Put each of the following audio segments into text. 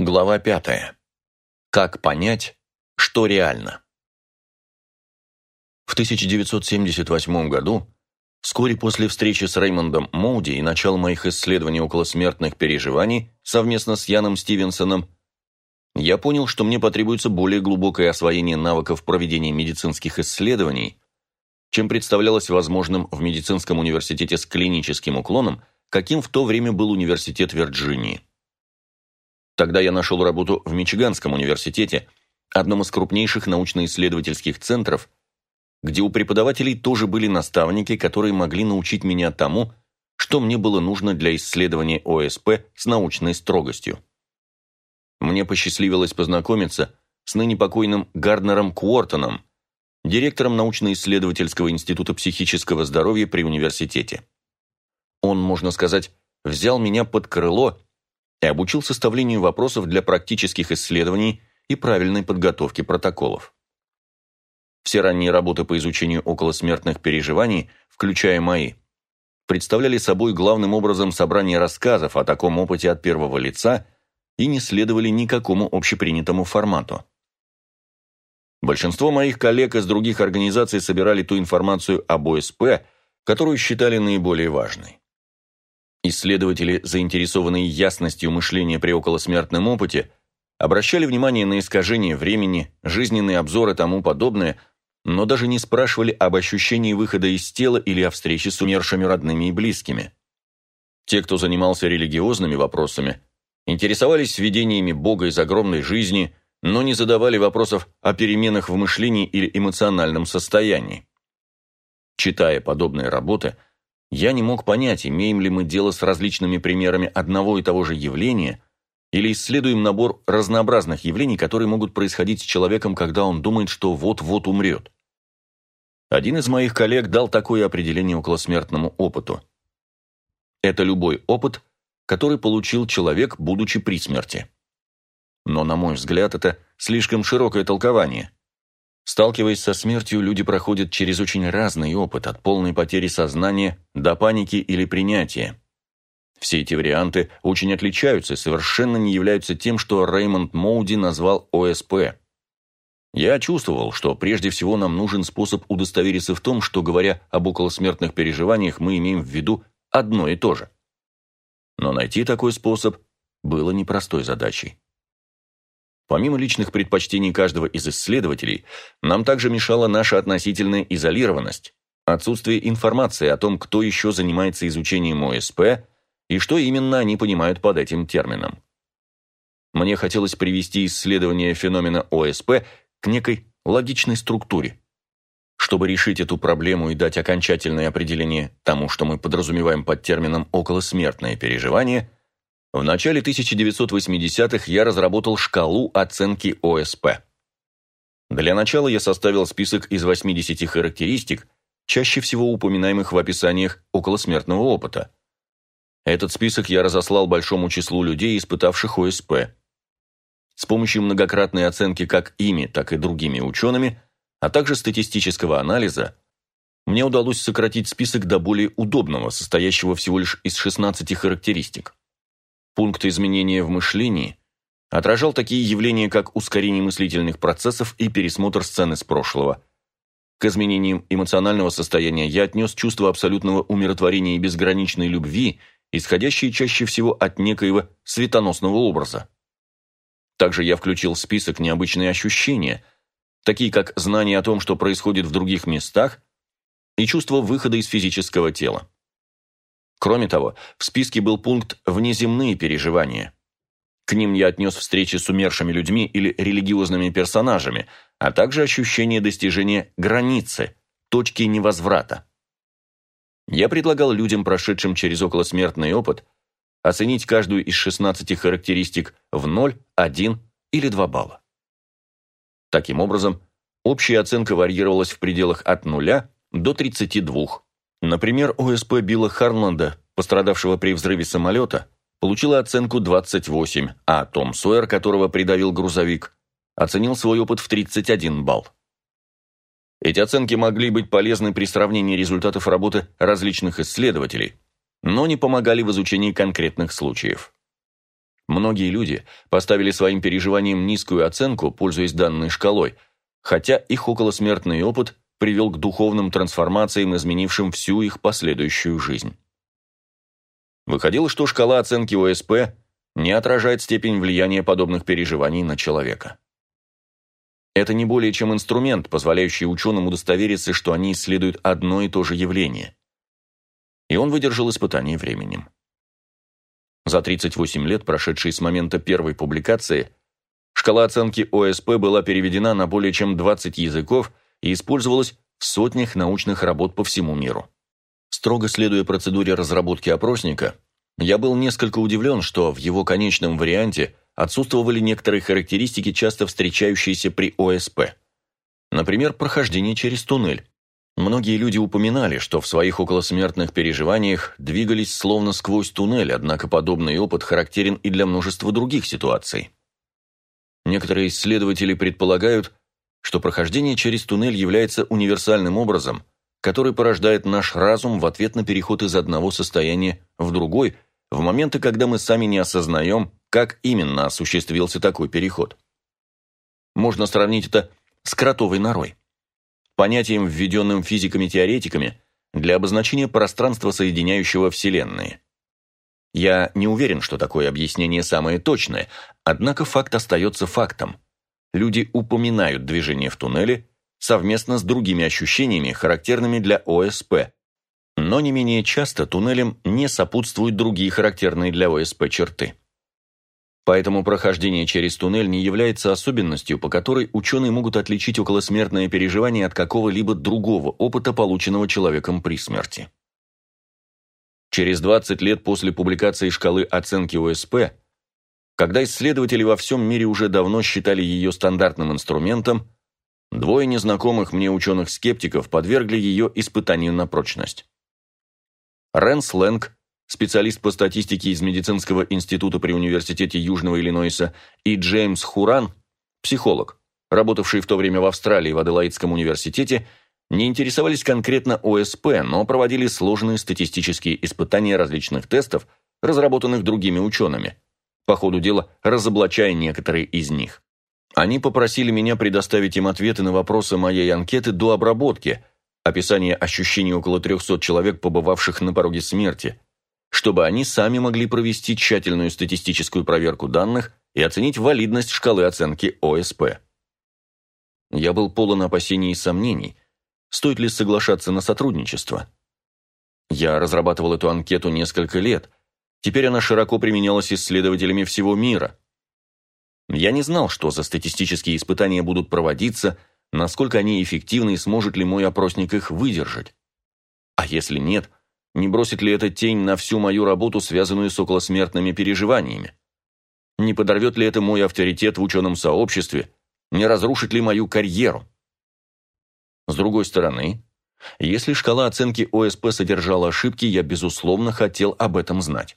Глава пятая. Как понять, что реально? В 1978 году, вскоре после встречи с Реймондом Моуди и начала моих исследований околосмертных переживаний совместно с Яном Стивенсоном, я понял, что мне потребуется более глубокое освоение навыков проведения медицинских исследований, чем представлялось возможным в медицинском университете с клиническим уклоном, каким в то время был университет Вирджинии. Тогда я нашел работу в Мичиганском университете, одном из крупнейших научно-исследовательских центров, где у преподавателей тоже были наставники, которые могли научить меня тому, что мне было нужно для исследования ОСП с научной строгостью. Мне посчастливилось познакомиться с ныне покойным Гарднером Куортоном, директором научно-исследовательского института психического здоровья при университете. Он, можно сказать, взял меня под крыло и обучил составлению вопросов для практических исследований и правильной подготовки протоколов. Все ранние работы по изучению околосмертных переживаний, включая мои, представляли собой главным образом собрание рассказов о таком опыте от первого лица и не следовали никакому общепринятому формату. Большинство моих коллег из других организаций собирали ту информацию об ОСП, которую считали наиболее важной. Исследователи, заинтересованные ясностью мышления при околосмертном опыте, обращали внимание на искажение времени, жизненные обзоры и тому подобное, но даже не спрашивали об ощущении выхода из тела или о встрече с умершими родными и близкими. Те, кто занимался религиозными вопросами, интересовались видениями Бога из огромной жизни, но не задавали вопросов о переменах в мышлении или эмоциональном состоянии. Читая подобные работы – я не мог понять, имеем ли мы дело с различными примерами одного и того же явления, или исследуем набор разнообразных явлений, которые могут происходить с человеком, когда он думает, что вот-вот умрет. Один из моих коллег дал такое определение околосмертному опыту. Это любой опыт, который получил человек, будучи при смерти. Но, на мой взгляд, это слишком широкое толкование – Сталкиваясь со смертью, люди проходят через очень разный опыт, от полной потери сознания до паники или принятия. Все эти варианты очень отличаются и совершенно не являются тем, что Реймонд Моуди назвал ОСП. Я чувствовал, что прежде всего нам нужен способ удостовериться в том, что, говоря об околосмертных переживаниях, мы имеем в виду одно и то же. Но найти такой способ было непростой задачей. Помимо личных предпочтений каждого из исследователей, нам также мешала наша относительная изолированность, отсутствие информации о том, кто еще занимается изучением ОСП и что именно они понимают под этим термином. Мне хотелось привести исследование феномена ОСП к некой логичной структуре. Чтобы решить эту проблему и дать окончательное определение тому, что мы подразумеваем под термином «околосмертное переживание», в начале 1980-х я разработал шкалу оценки ОСП. Для начала я составил список из 80 характеристик, чаще всего упоминаемых в описаниях околосмертного опыта. Этот список я разослал большому числу людей, испытавших ОСП. С помощью многократной оценки как ими, так и другими учеными, а также статистического анализа, мне удалось сократить список до более удобного, состоящего всего лишь из 16 характеристик. Пункт изменения в мышлении отражал такие явления, как ускорение мыслительных процессов и пересмотр сцены с прошлого. К изменениям эмоционального состояния я отнес чувство абсолютного умиротворения и безграничной любви, исходящие чаще всего от некоего светоносного образа. Также я включил в список необычные ощущения, такие как знание о том, что происходит в других местах, и чувство выхода из физического тела. Кроме того, в списке был пункт «внеземные переживания». К ним я отнес встречи с умершими людьми или религиозными персонажами, а также ощущение достижения границы, точки невозврата. Я предлагал людям, прошедшим через околосмертный опыт, оценить каждую из 16 характеристик в 0, 1 или 2 балла. Таким образом, общая оценка варьировалась в пределах от 0 до 32, Например, ОСП Билла Харланда, пострадавшего при взрыве самолета, получила оценку 28, а Том Сойер, которого придавил грузовик, оценил свой опыт в 31 балл. Эти оценки могли быть полезны при сравнении результатов работы различных исследователей, но не помогали в изучении конкретных случаев. Многие люди поставили своим переживаниям низкую оценку, пользуясь данной шкалой, хотя их околосмертный опыт привел к духовным трансформациям, изменившим всю их последующую жизнь. Выходило, что шкала оценки ОСП не отражает степень влияния подобных переживаний на человека. Это не более чем инструмент, позволяющий ученым удостовериться, что они исследуют одно и то же явление. И он выдержал испытание временем. За 38 лет, прошедшие с момента первой публикации, шкала оценки ОСП была переведена на более чем 20 языков и использовалась в сотнях научных работ по всему миру. Строго следуя процедуре разработки опросника, я был несколько удивлен, что в его конечном варианте отсутствовали некоторые характеристики, часто встречающиеся при ОСП. Например, прохождение через туннель. Многие люди упоминали, что в своих околосмертных переживаниях двигались словно сквозь туннель, однако подобный опыт характерен и для множества других ситуаций. Некоторые исследователи предполагают, что прохождение через туннель является универсальным образом, который порождает наш разум в ответ на переход из одного состояния в другой, в моменты, когда мы сами не осознаем, как именно осуществился такой переход. Можно сравнить это с кротовой норой понятием, введенным физиками-теоретиками для обозначения пространства, соединяющего Вселенные. Я не уверен, что такое объяснение самое точное, однако факт остается фактом. Люди упоминают движение в туннеле совместно с другими ощущениями, характерными для ОСП, но не менее часто туннелям не сопутствуют другие характерные для ОСП черты. Поэтому прохождение через туннель не является особенностью, по которой ученые могут отличить околосмертное переживание от какого-либо другого опыта, полученного человеком при смерти. Через 20 лет после публикации шкалы оценки ОСП, когда исследователи во всем мире уже давно считали ее стандартным инструментом, двое незнакомых мне ученых-скептиков подвергли ее испытанию на прочность. Рэнс Лэнг специалист по статистике из Медицинского института при Университете Южного Иллинойса, и Джеймс Хуран, психолог, работавший в то время в Австралии в Аделаидском университете, не интересовались конкретно ОСП, но проводили сложные статистические испытания различных тестов, разработанных другими учеными, по ходу дела разоблачая некоторые из них. Они попросили меня предоставить им ответы на вопросы моей анкеты до обработки, описание ощущений около 300 человек, побывавших на пороге смерти, чтобы они сами могли провести тщательную статистическую проверку данных и оценить валидность шкалы оценки ОСП. Я был полон опасений и сомнений, стоит ли соглашаться на сотрудничество. Я разрабатывал эту анкету несколько лет, теперь она широко применялась исследователями всего мира. Я не знал, что за статистические испытания будут проводиться, насколько они эффективны и сможет ли мой опросник их выдержать. А если нет – не бросит ли это тень на всю мою работу, связанную с околосмертными переживаниями? Не подорвет ли это мой авторитет в ученом сообществе? Не разрушит ли мою карьеру? С другой стороны, если шкала оценки ОСП содержала ошибки, я, безусловно, хотел об этом знать.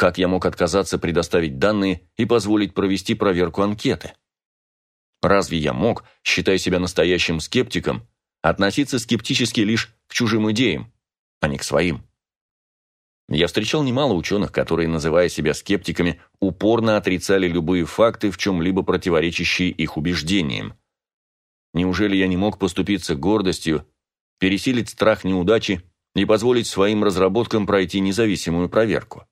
Как я мог отказаться предоставить данные и позволить провести проверку анкеты? Разве я мог, считая себя настоящим скептиком, относиться скептически лишь к чужим идеям, а не к своим. Я встречал немало ученых, которые, называя себя скептиками, упорно отрицали любые факты, в чем-либо противоречащие их убеждениям. Неужели я не мог поступиться гордостью, пересилить страх неудачи и позволить своим разработкам пройти независимую проверку?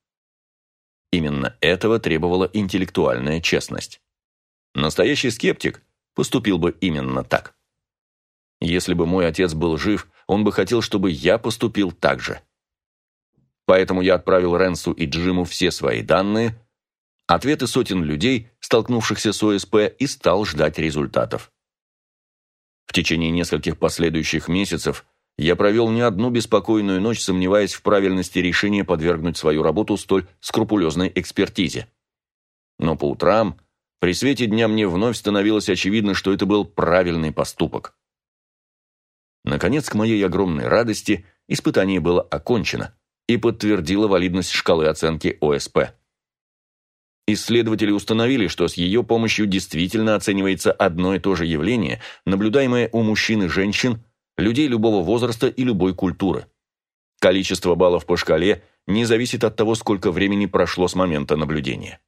Именно этого требовала интеллектуальная честность. Настоящий скептик поступил бы именно так. Если бы мой отец был жив, он бы хотел, чтобы я поступил так же. Поэтому я отправил Ренсу и Джиму все свои данные, ответы сотен людей, столкнувшихся с ОСП, и стал ждать результатов. В течение нескольких последующих месяцев я провел не одну беспокойную ночь, сомневаясь в правильности решения подвергнуть свою работу столь скрупулезной экспертизе. Но по утрам, при свете дня мне вновь становилось очевидно, что это был правильный поступок. Наконец, к моей огромной радости, испытание было окончено и подтвердило валидность шкалы оценки ОСП. Исследователи установили, что с ее помощью действительно оценивается одно и то же явление, наблюдаемое у мужчин и женщин, людей любого возраста и любой культуры. Количество баллов по шкале не зависит от того, сколько времени прошло с момента наблюдения.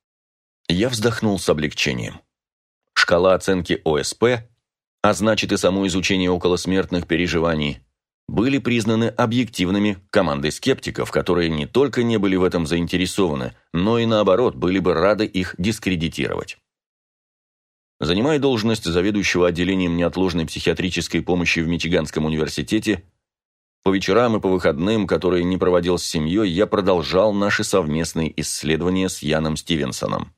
Я вздохнул с облегчением. Шкала оценки ОСП, а значит и само изучение околосмертных переживаний, были признаны объективными командой скептиков, которые не только не были в этом заинтересованы, но и наоборот были бы рады их дискредитировать. Занимая должность заведующего отделением неотложной психиатрической помощи в Мичиганском университете, по вечерам и по выходным, которые не проводил с семьей, я продолжал наши совместные исследования с Яном Стивенсоном.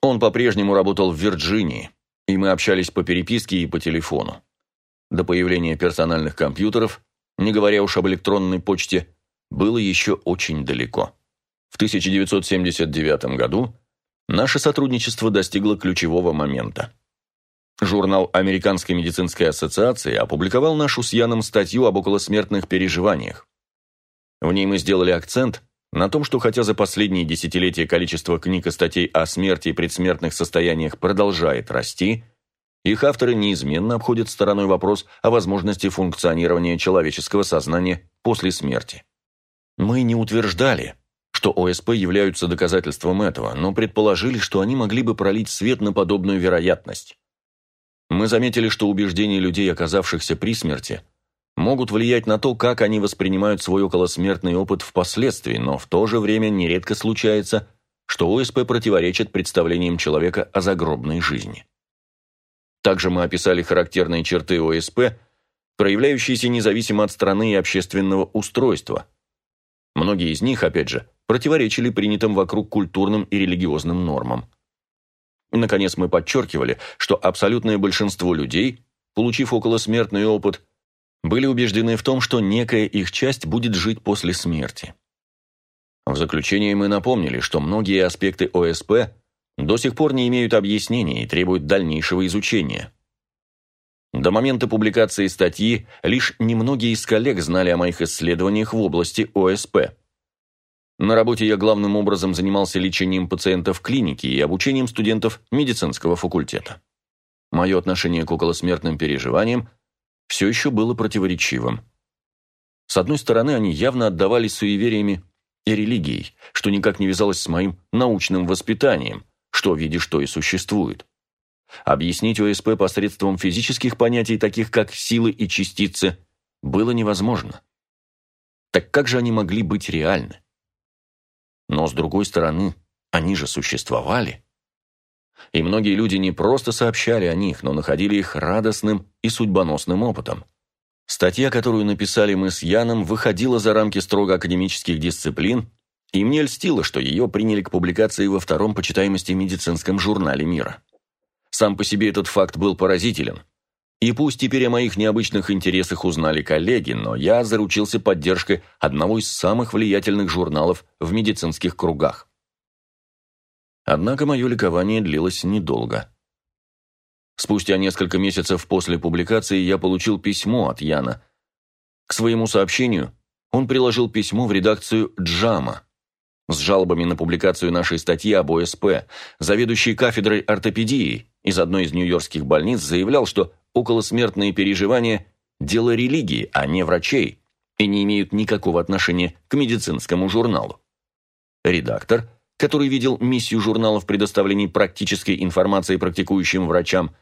Он по-прежнему работал в Вирджинии, и мы общались по переписке и по телефону. До появления персональных компьютеров, не говоря уж об электронной почте, было еще очень далеко. В 1979 году наше сотрудничество достигло ключевого момента. Журнал Американской медицинской ассоциации опубликовал нашу с Яном статью об околосмертных переживаниях. В ней мы сделали акцент на том, что хотя за последние десятилетия количество книг и статей о смерти и предсмертных состояниях продолжает расти, их авторы неизменно обходят стороной вопрос о возможности функционирования человеческого сознания после смерти. Мы не утверждали, что ОСП являются доказательством этого, но предположили, что они могли бы пролить свет на подобную вероятность. Мы заметили, что убеждения людей, оказавшихся при смерти, могут влиять на то, как они воспринимают свой околосмертный опыт впоследствии, но в то же время нередко случается, что ОСП противоречит представлениям человека о загробной жизни. Также мы описали характерные черты ОСП, проявляющиеся независимо от страны и общественного устройства. Многие из них, опять же, противоречили принятым вокруг культурным и религиозным нормам. Наконец, мы подчеркивали, что абсолютное большинство людей, получив околосмертный опыт, были убеждены в том, что некая их часть будет жить после смерти. В заключение мы напомнили, что многие аспекты ОСП до сих пор не имеют объяснения и требуют дальнейшего изучения. До момента публикации статьи лишь немногие из коллег знали о моих исследованиях в области ОСП. На работе я главным образом занимался лечением пациентов в клинике и обучением студентов медицинского факультета. Мое отношение к околосмертным переживаниям все еще было противоречивым. С одной стороны, они явно отдавались суевериями и религией, что никак не вязалось с моим научным воспитанием, что видишь, то и существует. Объяснить ОСП посредством физических понятий, таких как силы и частицы, было невозможно. Так как же они могли быть реальны? Но, с другой стороны, они же существовали. И многие люди не просто сообщали о них, но находили их радостным и судьбоносным опытом. Статья, которую написали мы с Яном, выходила за рамки строго академических дисциплин, и мне льстило, что ее приняли к публикации во втором почитаемости медицинском журнале мира. Сам по себе этот факт был поразителен. И пусть теперь о моих необычных интересах узнали коллеги, но я заручился поддержкой одного из самых влиятельных журналов в медицинских кругах. Однако мое ликование длилось недолго. Спустя несколько месяцев после публикации я получил письмо от Яна. К своему сообщению он приложил письмо в редакцию «Джама», с жалобами на публикацию нашей статьи об ОСП, заведующий кафедрой ортопедии из одной из нью-йоркских больниц заявлял, что околосмертные переживания – дело религии, а не врачей, и не имеют никакого отношения к медицинскому журналу. Редактор, который видел миссию журнала в предоставлении практической информации практикующим врачам,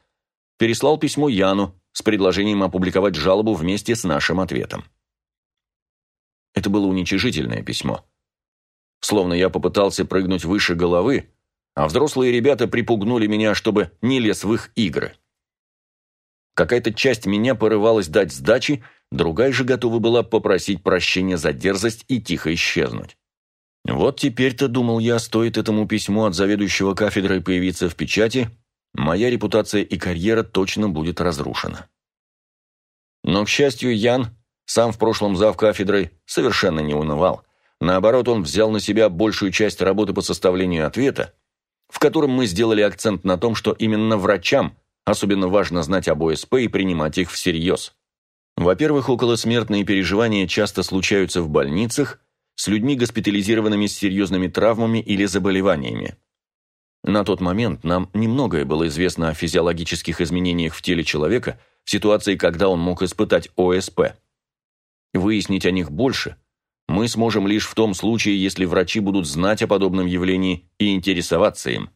переслал письмо Яну с предложением опубликовать жалобу вместе с нашим ответом. Это было уничижительное письмо. Словно я попытался прыгнуть выше головы, а взрослые ребята припугнули меня, чтобы не лез в их игры. Какая-то часть меня порывалась дать сдачи, другая же готова была попросить прощения за дерзость и тихо исчезнуть. Вот теперь-то, думал я, стоит этому письму от заведующего кафедрой появиться в печати, моя репутация и карьера точно будет разрушена. Но, к счастью, Ян, сам в прошлом зав кафедрой, совершенно не унывал. Наоборот, он взял на себя большую часть работы по составлению ответа, в котором мы сделали акцент на том, что именно врачам особенно важно знать об ОСП и принимать их всерьез. Во-первых, околосмертные переживания часто случаются в больницах, с людьми, госпитализированными с серьезными травмами или заболеваниями. На тот момент нам немногое было известно о физиологических изменениях в теле человека в ситуации, когда он мог испытать ОСП. Выяснить о них больше мы сможем лишь в том случае, если врачи будут знать о подобном явлении и интересоваться им.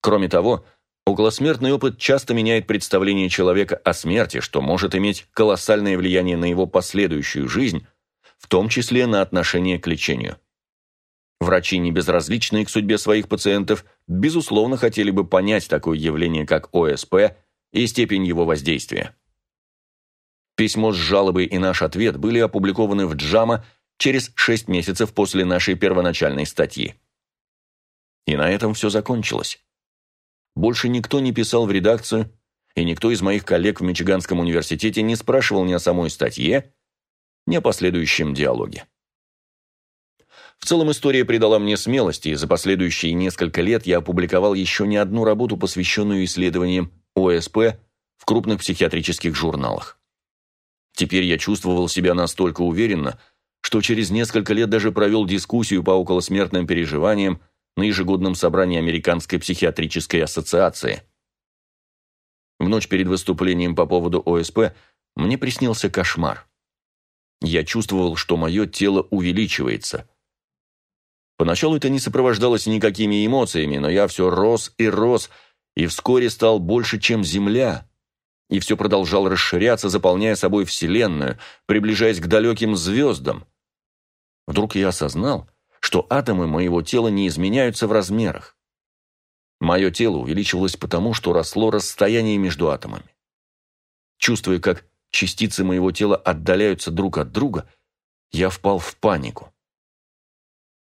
Кроме того, околосмертный опыт часто меняет представление человека о смерти, что может иметь колоссальное влияние на его последующую жизнь, в том числе на отношение к лечению. Врачи, не безразличные к судьбе своих пациентов, безусловно хотели бы понять такое явление, как ОСП, и степень его воздействия. Письмо с жалобой и наш ответ были опубликованы в Джама через 6 месяцев после нашей первоначальной статьи. И на этом все закончилось. Больше никто не писал в редакцию, и никто из моих коллег в Мичиганском университете не спрашивал ни о самой статье, ни о последующем диалоге. В целом история придала мне смелости, и за последующие несколько лет я опубликовал еще не одну работу, посвященную исследованиям ОСП в крупных психиатрических журналах. Теперь я чувствовал себя настолько уверенно, что через несколько лет даже провел дискуссию по околосмертным переживаниям на ежегодном собрании Американской психиатрической ассоциации. В ночь перед выступлением по поводу ОСП мне приснился кошмар. Я чувствовал, что мое тело увеличивается. Поначалу это не сопровождалось никакими эмоциями, но я все рос и рос, и вскоре стал больше, чем Земля. И все продолжал расширяться, заполняя собой Вселенную, приближаясь к далеким звездам. Вдруг я осознал, что атомы моего тела не изменяются в размерах. Мое тело увеличивалось потому, что росло расстояние между атомами. Чувствуя, как частицы моего тела отдаляются друг от друга, я впал в панику.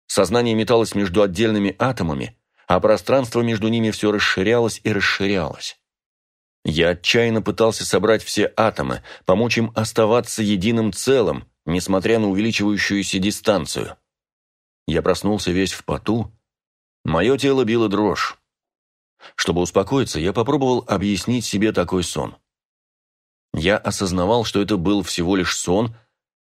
Сознание металось между отдельными атомами, а пространство между ними все расширялось и расширялось. Я отчаянно пытался собрать все атомы, помочь им оставаться единым целым, несмотря на увеличивающуюся дистанцию. Я проснулся весь в поту. Мое тело било дрожь. Чтобы успокоиться, я попробовал объяснить себе такой сон. Я осознавал, что это был всего лишь сон,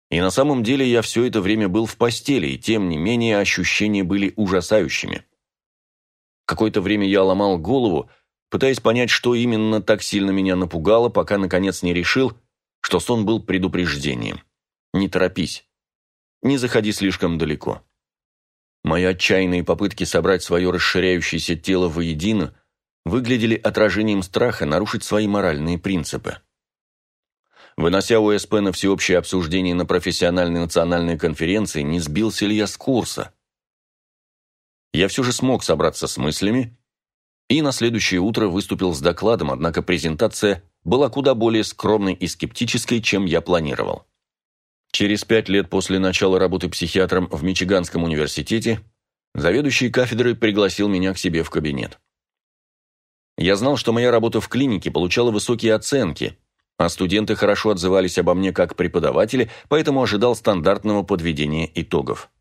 и на самом деле я все это время был в постели, и тем не менее ощущения были ужасающими. Какое-то время я ломал голову, пытаясь понять, что именно так сильно меня напугало, пока наконец не решил, что сон был предупреждением. Не торопись. Не заходи слишком далеко. Мои отчаянные попытки собрать свое расширяющееся тело воедино выглядели отражением страха нарушить свои моральные принципы. Вынося УСП на всеобщее обсуждение на профессиональной национальной конференции, не сбился ли я с курса? Я все же смог собраться с мыслями и на следующее утро выступил с докладом, однако презентация была куда более скромной и скептической, чем я планировал. Через пять лет после начала работы психиатром в Мичиганском университете заведующий кафедрой пригласил меня к себе в кабинет. Я знал, что моя работа в клинике получала высокие оценки – а студенты хорошо отзывались обо мне как преподаватели, поэтому ожидал стандартного подведения итогов.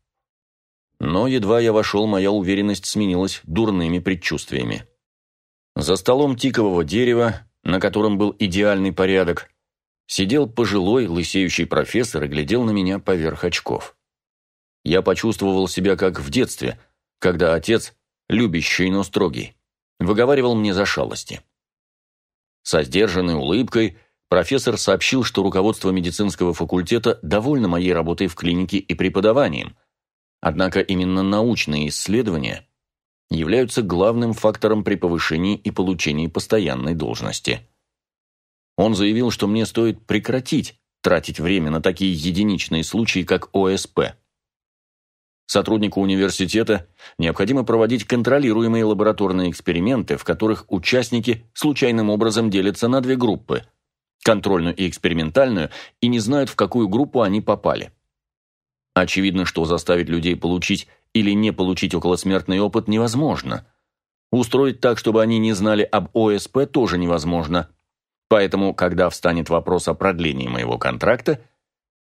Но едва я вошел, моя уверенность сменилась дурными предчувствиями. За столом тикового дерева, на котором был идеальный порядок, сидел пожилой, лысеющий профессор и глядел на меня поверх очков. Я почувствовал себя как в детстве, когда отец, любящий, но строгий, выговаривал мне за шалости. Со сдержанной улыбкой – профессор сообщил, что руководство медицинского факультета довольно моей работой в клинике и преподаванием. Однако именно научные исследования являются главным фактором при повышении и получении постоянной должности. Он заявил, что мне стоит прекратить тратить время на такие единичные случаи, как ОСП. Сотруднику университета необходимо проводить контролируемые лабораторные эксперименты, в которых участники случайным образом делятся на две группы – контрольную и экспериментальную, и не знают, в какую группу они попали. Очевидно, что заставить людей получить или не получить околосмертный опыт невозможно. Устроить так, чтобы они не знали об ОСП, тоже невозможно. Поэтому, когда встанет вопрос о продлении моего контракта,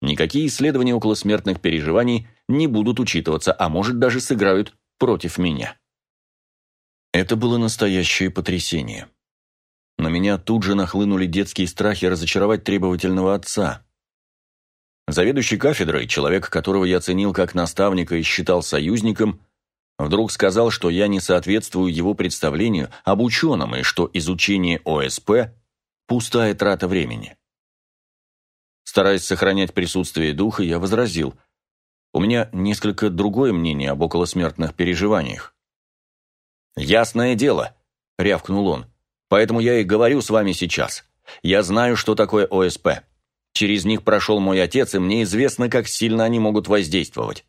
никакие исследования околосмертных переживаний не будут учитываться, а может даже сыграют против меня. Это было настоящее потрясение. На меня тут же нахлынули детские страхи разочаровать требовательного отца. Заведующий кафедрой, человек, которого я ценил как наставника и считал союзником, вдруг сказал, что я не соответствую его представлению об ученом и что изучение ОСП – пустая трата времени. Стараясь сохранять присутствие духа, я возразил. У меня несколько другое мнение об околосмертных переживаниях. «Ясное дело», — рявкнул он. «Поэтому я и говорю с вами сейчас. Я знаю, что такое ОСП. Через них прошел мой отец, и мне известно, как сильно они могут воздействовать.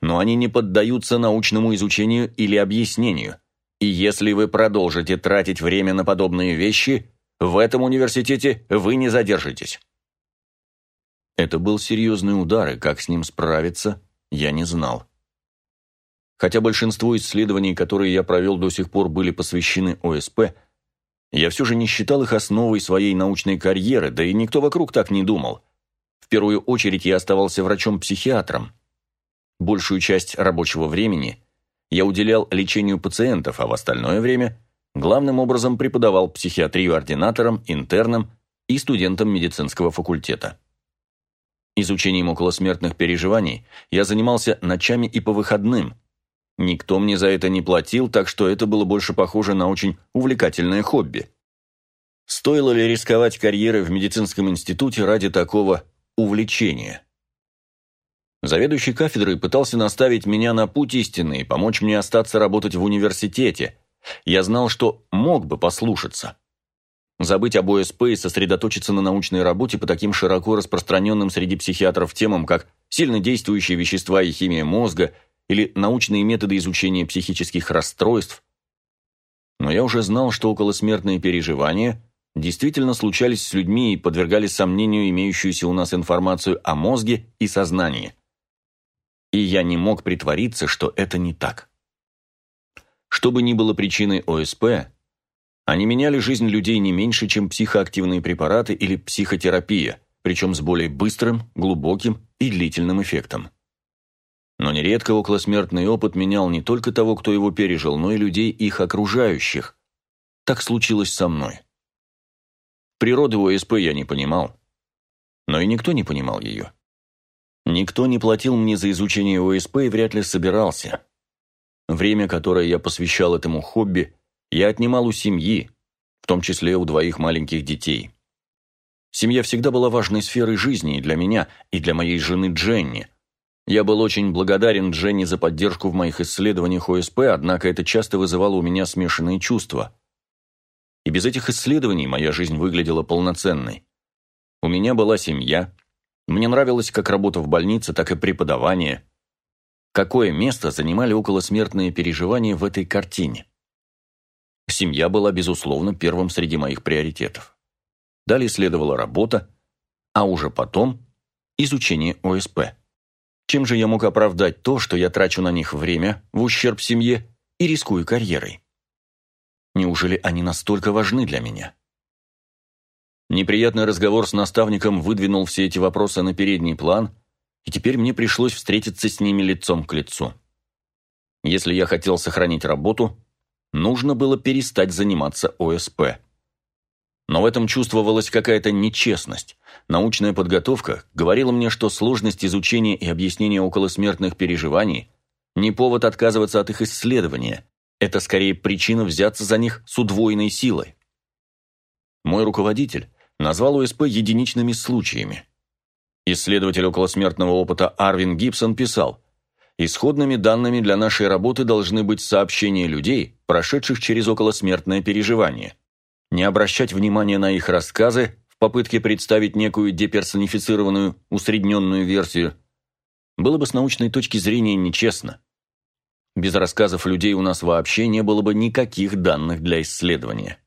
Но они не поддаются научному изучению или объяснению. И если вы продолжите тратить время на подобные вещи, в этом университете вы не задержитесь. Это был серьезный удар, и как с ним справиться, я не знал. Хотя большинство исследований, которые я провел до сих пор, были посвящены ОСП, я все же не считал их основой своей научной карьеры, да и никто вокруг так не думал. В первую очередь я оставался врачом-психиатром. Большую часть рабочего времени я уделял лечению пациентов, а в остальное время главным образом преподавал психиатрию ординаторам, интернам и студентам медицинского факультета. Изучением околосмертных переживаний я занимался ночами и по выходным. Никто мне за это не платил, так что это было больше похоже на очень увлекательное хобби. Стоило ли рисковать карьерой в медицинском институте ради такого увлечения? Заведующий кафедрой пытался наставить меня на путь истины и помочь мне остаться работать в университете. Я знал, что мог бы послушаться. Забыть об ОСП и сосредоточиться на научной работе по таким широко распространенным среди психиатров темам, как сильнодействующие вещества и химия мозга или научные методы изучения психических расстройств. Но я уже знал, что околосмертные переживания действительно случались с людьми и подвергали сомнению имеющуюся у нас информацию о мозге и сознании. И я не мог притвориться, что это не так. Что бы ни было причиной ОСП, они меняли жизнь людей не меньше, чем психоактивные препараты или психотерапия, причем с более быстрым, глубоким и длительным эффектом. Но нередко околосмертный опыт менял не только того, кто его пережил, но и людей их окружающих. Так случилось со мной. Природы ОСП я не понимал, но и никто не понимал ее. Никто не платил мне за изучение ОСП и вряд ли собирался. Время, которое я посвящал этому хобби, я отнимал у семьи, в том числе у двоих маленьких детей. Семья всегда была важной сферой жизни и для меня, и для моей жены Дженни. Я был очень благодарен Дженни за поддержку в моих исследованиях ОСП, однако это часто вызывало у меня смешанные чувства. И без этих исследований моя жизнь выглядела полноценной. У меня была семья, мне нравилось как работа в больнице, так и преподавание. Какое место занимали околосмертные переживания в этой картине? Семья была, безусловно, первым среди моих приоритетов. Далее следовала работа, а уже потом изучение ОСП. Чем же я мог оправдать то, что я трачу на них время в ущерб семье и рискую карьерой? Неужели они настолько важны для меня? Неприятный разговор с наставником выдвинул все эти вопросы на передний план, и теперь мне пришлось встретиться с ними лицом к лицу. Если я хотел сохранить работу, нужно было перестать заниматься ОСП. Но в этом чувствовалась какая-то нечестность. Научная подготовка говорила мне, что сложность изучения и объяснения околосмертных переживаний не повод отказываться от их исследования. Это скорее причина взяться за них с удвоенной силой. Мой руководитель назвал ОСП единичными случаями. Исследователь околосмертного опыта Арвин Гибсон писал – Исходными данными для нашей работы должны быть сообщения людей, прошедших через околосмертное переживание. Не обращать внимания на их рассказы в попытке представить некую деперсонифицированную, усредненную версию было бы с научной точки зрения нечестно. Без рассказов людей у нас вообще не было бы никаких данных для исследования.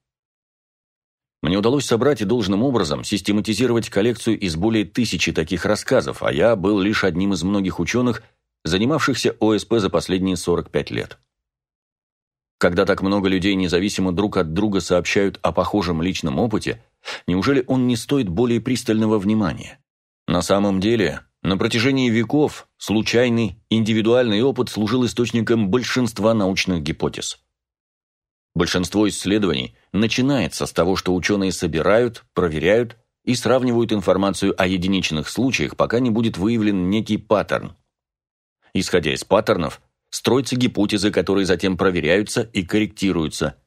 Мне удалось собрать и должным образом систематизировать коллекцию из более тысячи таких рассказов, а я был лишь одним из многих ученых, занимавшихся ОСП за последние 45 лет. Когда так много людей независимо друг от друга сообщают о похожем личном опыте, неужели он не стоит более пристального внимания? На самом деле, на протяжении веков случайный, индивидуальный опыт служил источником большинства научных гипотез. Большинство исследований начинается с того, что ученые собирают, проверяют и сравнивают информацию о единичных случаях, пока не будет выявлен некий паттерн, Исходя из паттернов, строятся гипотезы, которые затем проверяются и корректируются.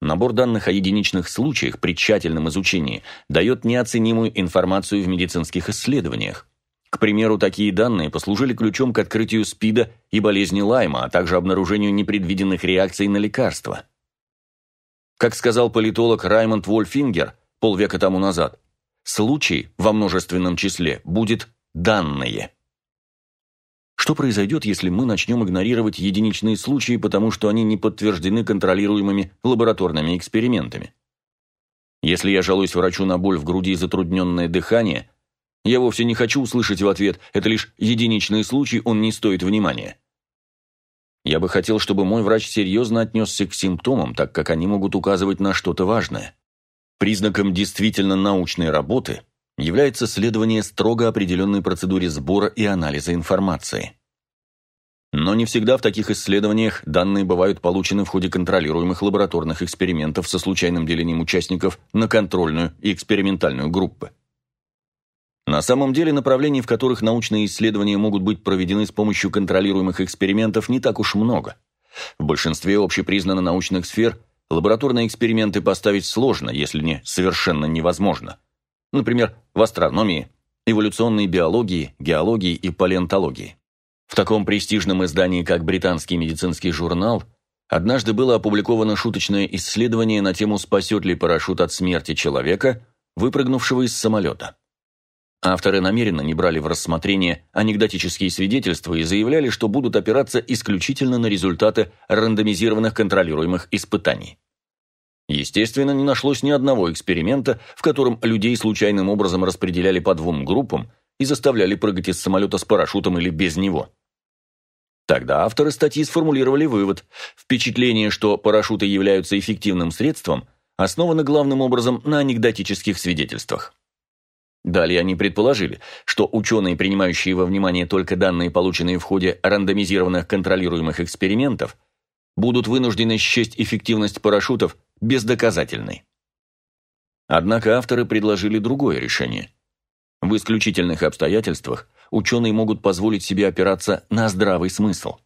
Набор данных о единичных случаях при тщательном изучении дает неоценимую информацию в медицинских исследованиях. К примеру, такие данные послужили ключом к открытию СПИДа и болезни Лайма, а также обнаружению непредвиденных реакций на лекарства. Как сказал политолог Раймонд Вольфингер полвека тому назад, случай во множественном числе будет данные. Что произойдет, если мы начнем игнорировать единичные случаи, потому что они не подтверждены контролируемыми лабораторными экспериментами? Если я жалуюсь врачу на боль в груди и затрудненное дыхание, я вовсе не хочу услышать в ответ «это лишь единичный случай, он не стоит внимания». Я бы хотел, чтобы мой врач серьезно отнесся к симптомам, так как они могут указывать на что-то важное. Признаком действительно научной работы является следование строго определенной процедуре сбора и анализа информации. Но не всегда в таких исследованиях данные бывают получены в ходе контролируемых лабораторных экспериментов со случайным делением участников на контрольную и экспериментальную группы. На самом деле направлений, в которых научные исследования могут быть проведены с помощью контролируемых экспериментов, не так уж много. В большинстве общепризнанно научных сфер лабораторные эксперименты поставить сложно, если не совершенно невозможно. Например, в астрономии, эволюционной биологии, геологии и палеонтологии. В таком престижном издании, как британский медицинский журнал, однажды было опубликовано шуточное исследование на тему «Спасет ли парашют от смерти человека, выпрыгнувшего из самолета?». Авторы намеренно не брали в рассмотрение анекдотические свидетельства и заявляли, что будут опираться исключительно на результаты рандомизированных контролируемых испытаний. Естественно, не нашлось ни одного эксперимента, в котором людей случайным образом распределяли по двум группам и заставляли прыгать из самолета с парашютом или без него. Тогда авторы статьи сформулировали вывод. Впечатление, что парашюты являются эффективным средством, основано главным образом на анекдотических свидетельствах. Далее они предположили, что ученые, принимающие во внимание только данные, полученные в ходе рандомизированных контролируемых экспериментов, будут вынуждены счесть эффективность парашютов бездоказательной. Однако авторы предложили другое решение. В исключительных обстоятельствах ученые могут позволить себе опираться на здравый смысл –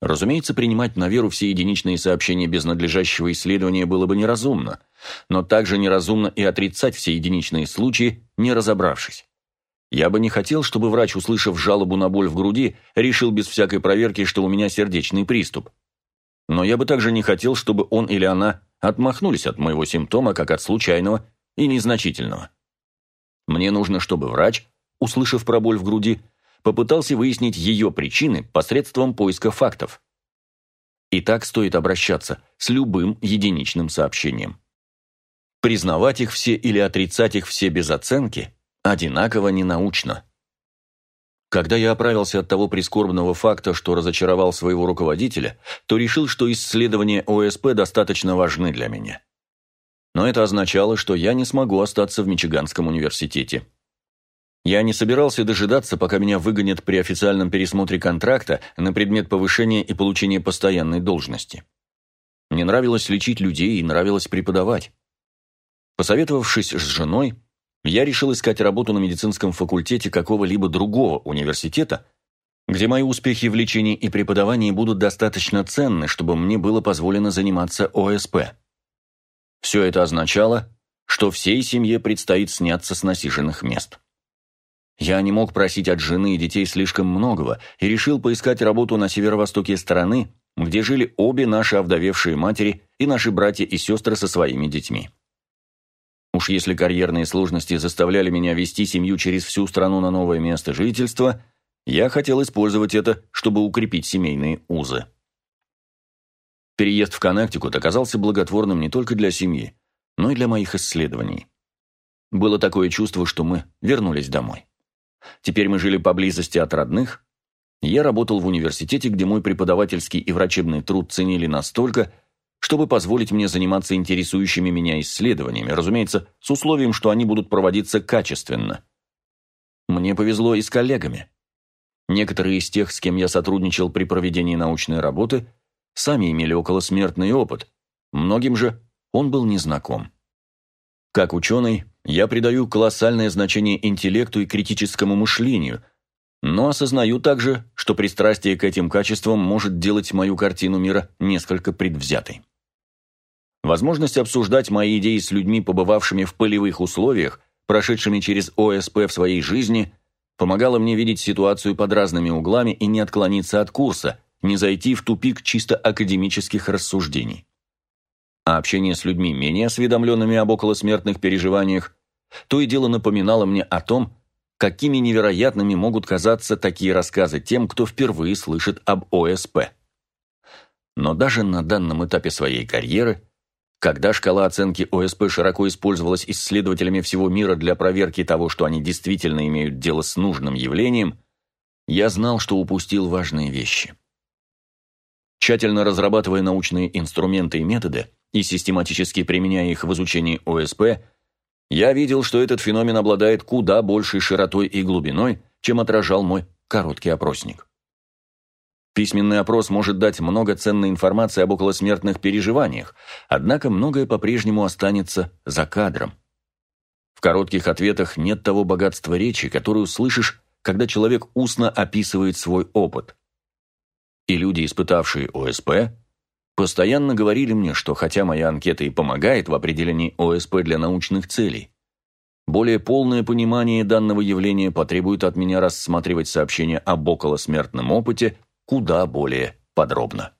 Разумеется, принимать на веру все единичные сообщения без надлежащего исследования было бы неразумно, но также неразумно и отрицать все единичные случаи, не разобравшись. Я бы не хотел, чтобы врач, услышав жалобу на боль в груди, решил без всякой проверки, что у меня сердечный приступ. Но я бы также не хотел, чтобы он или она отмахнулись от моего симптома, как от случайного и незначительного. Мне нужно, чтобы врач, услышав про боль в груди, попытался выяснить ее причины посредством поиска фактов. И так стоит обращаться с любым единичным сообщением. Признавать их все или отрицать их все без оценки одинаково ненаучно. Когда я оправился от того прискорбного факта, что разочаровал своего руководителя, то решил, что исследования ОСП достаточно важны для меня. Но это означало, что я не смогу остаться в Мичиганском университете. Я не собирался дожидаться, пока меня выгонят при официальном пересмотре контракта на предмет повышения и получения постоянной должности. Мне нравилось лечить людей и нравилось преподавать. Посоветовавшись с женой, я решил искать работу на медицинском факультете какого-либо другого университета, где мои успехи в лечении и преподавании будут достаточно ценны, чтобы мне было позволено заниматься ОСП. Все это означало, что всей семье предстоит сняться с насиженных мест. Я не мог просить от жены и детей слишком многого и решил поискать работу на северо-востоке страны, где жили обе наши овдовевшие матери и наши братья и сестры со своими детьми. Уж если карьерные сложности заставляли меня вести семью через всю страну на новое место жительства, я хотел использовать это, чтобы укрепить семейные узы. Переезд в Коннектикут оказался благотворным не только для семьи, но и для моих исследований. Было такое чувство, что мы вернулись домой. Теперь мы жили поблизости от родных. Я работал в университете, где мой преподавательский и врачебный труд ценили настолько, чтобы позволить мне заниматься интересующими меня исследованиями, разумеется, с условием, что они будут проводиться качественно. Мне повезло и с коллегами. Некоторые из тех, с кем я сотрудничал при проведении научной работы, сами имели околосмертный опыт, многим же он был незнаком. Как ученый, я придаю колоссальное значение интеллекту и критическому мышлению, но осознаю также, что пристрастие к этим качествам может делать мою картину мира несколько предвзятой. Возможность обсуждать мои идеи с людьми, побывавшими в полевых условиях, прошедшими через ОСП в своей жизни, помогало мне видеть ситуацию под разными углами и не отклониться от курса, не зайти в тупик чисто академических рассуждений. А общение с людьми, менее осведомленными об околосмертных переживаниях, то и дело напоминало мне о том, какими невероятными могут казаться такие рассказы тем, кто впервые слышит об ОСП. Но даже на данном этапе своей карьеры, когда шкала оценки ОСП широко использовалась исследователями всего мира для проверки того, что они действительно имеют дело с нужным явлением, я знал, что упустил важные вещи. Тщательно разрабатывая научные инструменты и методы и систематически применяя их в изучении ОСП, я видел, что этот феномен обладает куда большей широтой и глубиной, чем отражал мой короткий опросник. Письменный опрос может дать много ценной информации об околосмертных переживаниях, однако многое по-прежнему останется за кадром. В коротких ответах нет того богатства речи, которую слышишь, когда человек устно описывает свой опыт. И люди, испытавшие ОСП, постоянно говорили мне, что хотя моя анкета и помогает в определении ОСП для научных целей, более полное понимание данного явления потребует от меня рассматривать сообщения об околосмертном опыте куда более подробно.